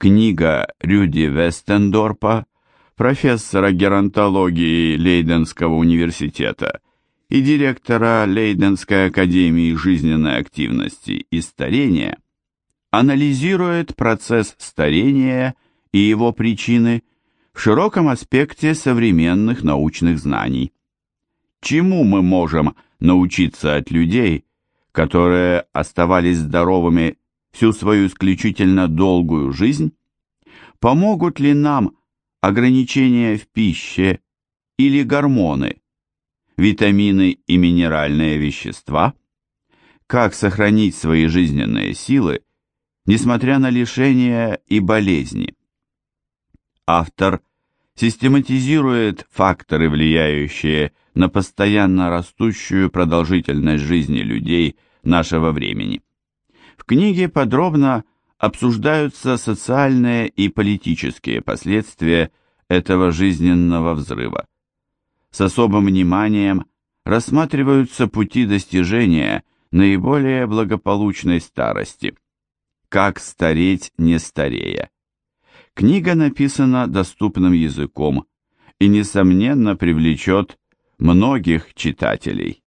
Книга Рюди Вестендорпа, профессора геронтологии Лейденского университета и директора Лейденской академии жизненной активности и старения, анализирует процесс старения и его причины в широком аспекте современных научных знаний. Чему мы можем научиться от людей, которые оставались здоровыми всю свою исключительно долгую жизнь? Помогут ли нам ограничения в пище или гормоны, витамины и минеральные вещества? Как сохранить свои жизненные силы, несмотря на лишения и болезни? Автор систематизирует факторы, влияющие на постоянно растущую продолжительность жизни людей нашего времени. В книге подробно обсуждаются социальные и политические последствия этого жизненного взрыва. С особым вниманием рассматриваются пути достижения наиболее благополучной старости. Как стареть не старея. Книга написана доступным языком и, несомненно, привлечет многих читателей.